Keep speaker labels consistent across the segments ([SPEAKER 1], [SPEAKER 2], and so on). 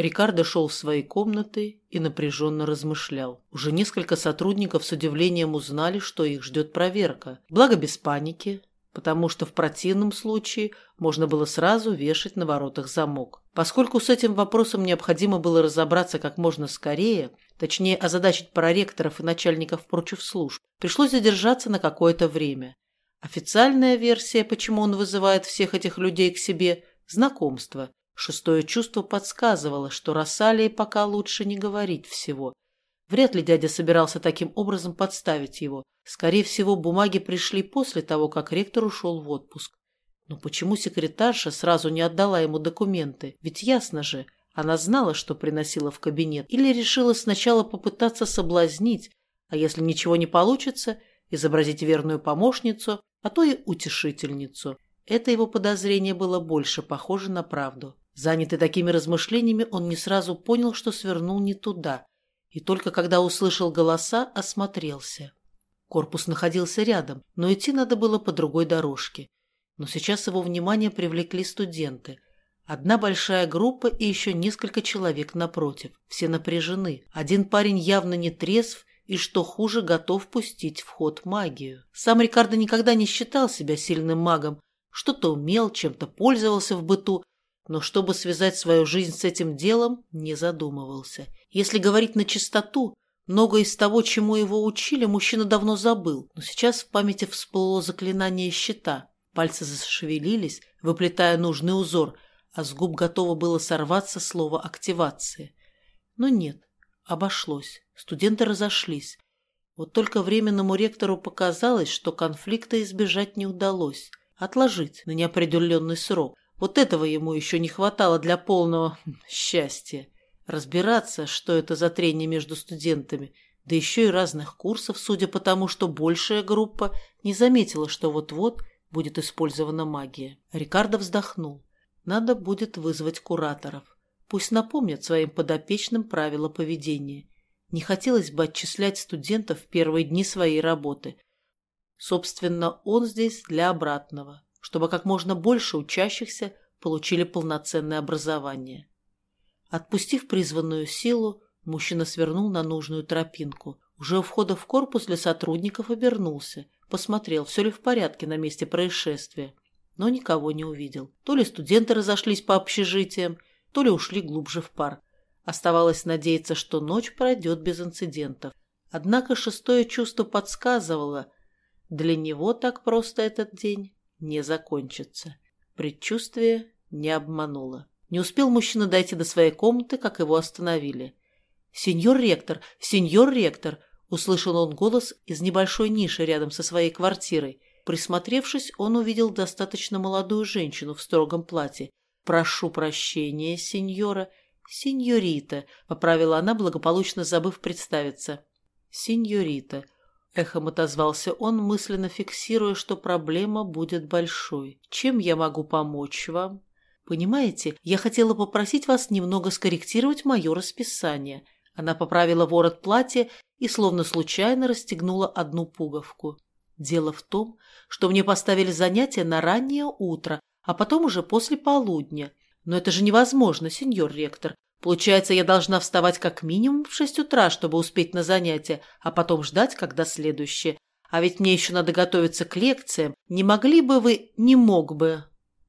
[SPEAKER 1] Рикардо шел в свои комнаты и напряженно размышлял. Уже несколько сотрудников с удивлением узнали, что их ждет проверка. Благо без паники, потому что в противном случае можно было сразу вешать на воротах замок. Поскольку с этим вопросом необходимо было разобраться как можно скорее, точнее озадачить проректоров и начальников прочих служб, пришлось задержаться на какое-то время. Официальная версия, почему он вызывает всех этих людей к себе – знакомство – Шестое чувство подсказывало, что Рассалии пока лучше не говорить всего. Вряд ли дядя собирался таким образом подставить его. Скорее всего, бумаги пришли после того, как ректор ушел в отпуск. Но почему секретарша сразу не отдала ему документы? Ведь ясно же, она знала, что приносила в кабинет, или решила сначала попытаться соблазнить, а если ничего не получится, изобразить верную помощницу, а то и утешительницу. Это его подозрение было больше похоже на правду. Занятый такими размышлениями, он не сразу понял, что свернул не туда, и только когда услышал голоса, осмотрелся. Корпус находился рядом, но идти надо было по другой дорожке. Но сейчас его внимание привлекли студенты. Одна большая группа и еще несколько человек напротив. Все напряжены. Один парень явно не трезв и, что хуже, готов пустить в ход магию. Сам Рикардо никогда не считал себя сильным магом, что-то умел, чем-то пользовался в быту, но чтобы связать свою жизнь с этим делом, не задумывался. Если говорить на чистоту, многое из того, чему его учили, мужчина давно забыл, но сейчас в памяти всплыло заклинание щита. Пальцы зашевелились, выплетая нужный узор, а с губ готово было сорваться слово «активация». Но нет, обошлось. Студенты разошлись. Вот только временному ректору показалось, что конфликта избежать не удалось. Отложить на неопределенный срок. Вот этого ему еще не хватало для полного счастья. Разбираться, что это за трение между студентами, да еще и разных курсов, судя по тому, что большая группа не заметила, что вот-вот будет использована магия. Рикардо вздохнул. Надо будет вызвать кураторов. Пусть напомнят своим подопечным правила поведения. Не хотелось бы отчислять студентов в первые дни своей работы. Собственно, он здесь для обратного чтобы как можно больше учащихся получили полноценное образование. Отпустив призванную силу, мужчина свернул на нужную тропинку. Уже у входа в корпус для сотрудников обернулся, посмотрел, все ли в порядке на месте происшествия, но никого не увидел. То ли студенты разошлись по общежитиям, то ли ушли глубже в парк. Оставалось надеяться, что ночь пройдет без инцидентов. Однако шестое чувство подсказывало, для него так просто этот день не закончится. Предчувствие не обмануло. Не успел мужчина дойти до своей комнаты, как его остановили. «Сеньор ректор! Сеньор ректор!» Услышал он голос из небольшой ниши рядом со своей квартирой. Присмотревшись, он увидел достаточно молодую женщину в строгом платье. «Прошу прощения, сеньора». «Сеньорита», — поправила она, благополучно забыв представиться. «Сеньорита», Эхом отозвался он, мысленно фиксируя, что проблема будет большой. «Чем я могу помочь вам?» «Понимаете, я хотела попросить вас немного скорректировать мое расписание». Она поправила ворот платья и словно случайно расстегнула одну пуговку. «Дело в том, что мне поставили занятия на раннее утро, а потом уже после полудня. Но это же невозможно, сеньор ректор. Получается, я должна вставать как минимум в шесть утра, чтобы успеть на занятия, а потом ждать, когда следующее. А ведь мне еще надо готовиться к лекциям. Не могли бы вы... Не мог бы...»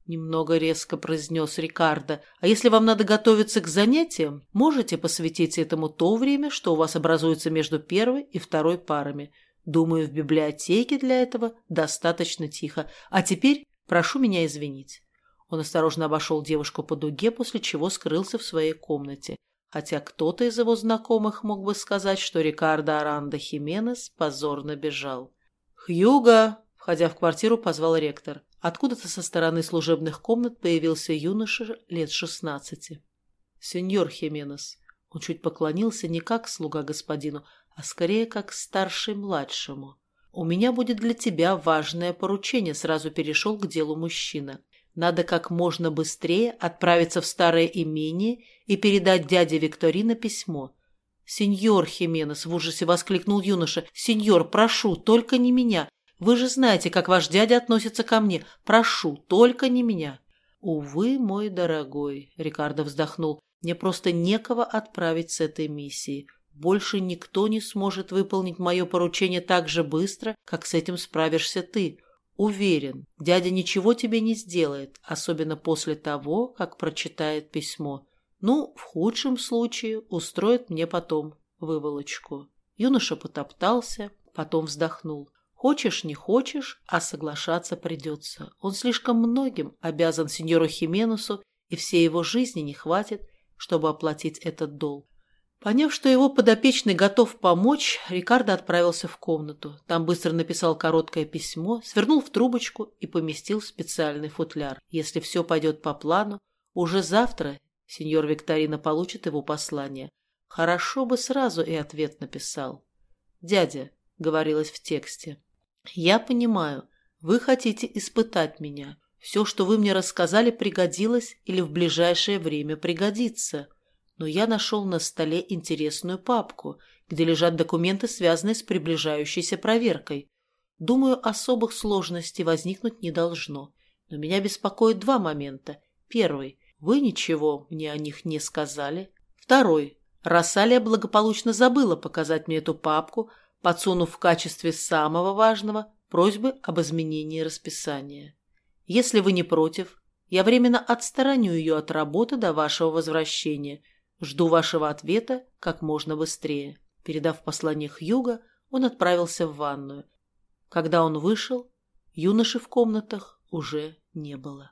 [SPEAKER 1] Немного резко произнес Рикардо. «А если вам надо готовиться к занятиям, можете посвятить этому то время, что у вас образуется между первой и второй парами. Думаю, в библиотеке для этого достаточно тихо. А теперь прошу меня извинить». Он осторожно обошел девушку по дуге, после чего скрылся в своей комнате, хотя кто-то из его знакомых мог бы сказать, что Рикардо Аранда Хименес позорно бежал. «Хьюго!» – входя в квартиру, позвал ректор. Откуда-то со стороны служебных комнат появился юноша лет шестнадцати. «Сеньор Хименес». Он чуть поклонился не как слуга господину, а скорее как старший младшему. «У меня будет для тебя важное поручение», – сразу перешел к делу мужчина. Надо как можно быстрее отправиться в старое имение и передать дяде Викторина письмо. «Сеньор Хименес!» – в ужасе воскликнул юноша. «Сеньор, прошу, только не меня. Вы же знаете, как ваш дядя относится ко мне. Прошу, только не меня». «Увы, мой дорогой», – Рикардо вздохнул, Мне просто некого отправить с этой миссией. Больше никто не сможет выполнить мое поручение так же быстро, как с этим справишься ты. Уверен, дядя ничего тебе не сделает, особенно после того, как прочитает письмо. Ну, в худшем случае устроит мне потом выволочку. Юноша потоптался, потом вздохнул. Хочешь, не хочешь, а соглашаться придется. Он слишком многим обязан сеньору Хименусу, и всей его жизни не хватит, чтобы оплатить этот долг. Поняв, что его подопечный готов помочь, Рикардо отправился в комнату. Там быстро написал короткое письмо, свернул в трубочку и поместил в специальный футляр. Если все пойдет по плану, уже завтра сеньор Викторина получит его послание. Хорошо бы сразу и ответ написал. «Дядя», — говорилось в тексте, — «я понимаю, вы хотите испытать меня. Все, что вы мне рассказали, пригодилось или в ближайшее время пригодится» но я нашел на столе интересную папку, где лежат документы, связанные с приближающейся проверкой. Думаю, особых сложностей возникнуть не должно. Но меня беспокоит два момента. Первый. Вы ничего мне о них не сказали. Второй. Рассалия благополучно забыла показать мне эту папку, подсунув в качестве самого важного просьбы об изменении расписания. Если вы не против, я временно отстороню ее от работы до вашего возвращения – Жду вашего ответа как можно быстрее. Передав послание Хьюга, он отправился в ванную. Когда он вышел, юноши в комнатах уже не было.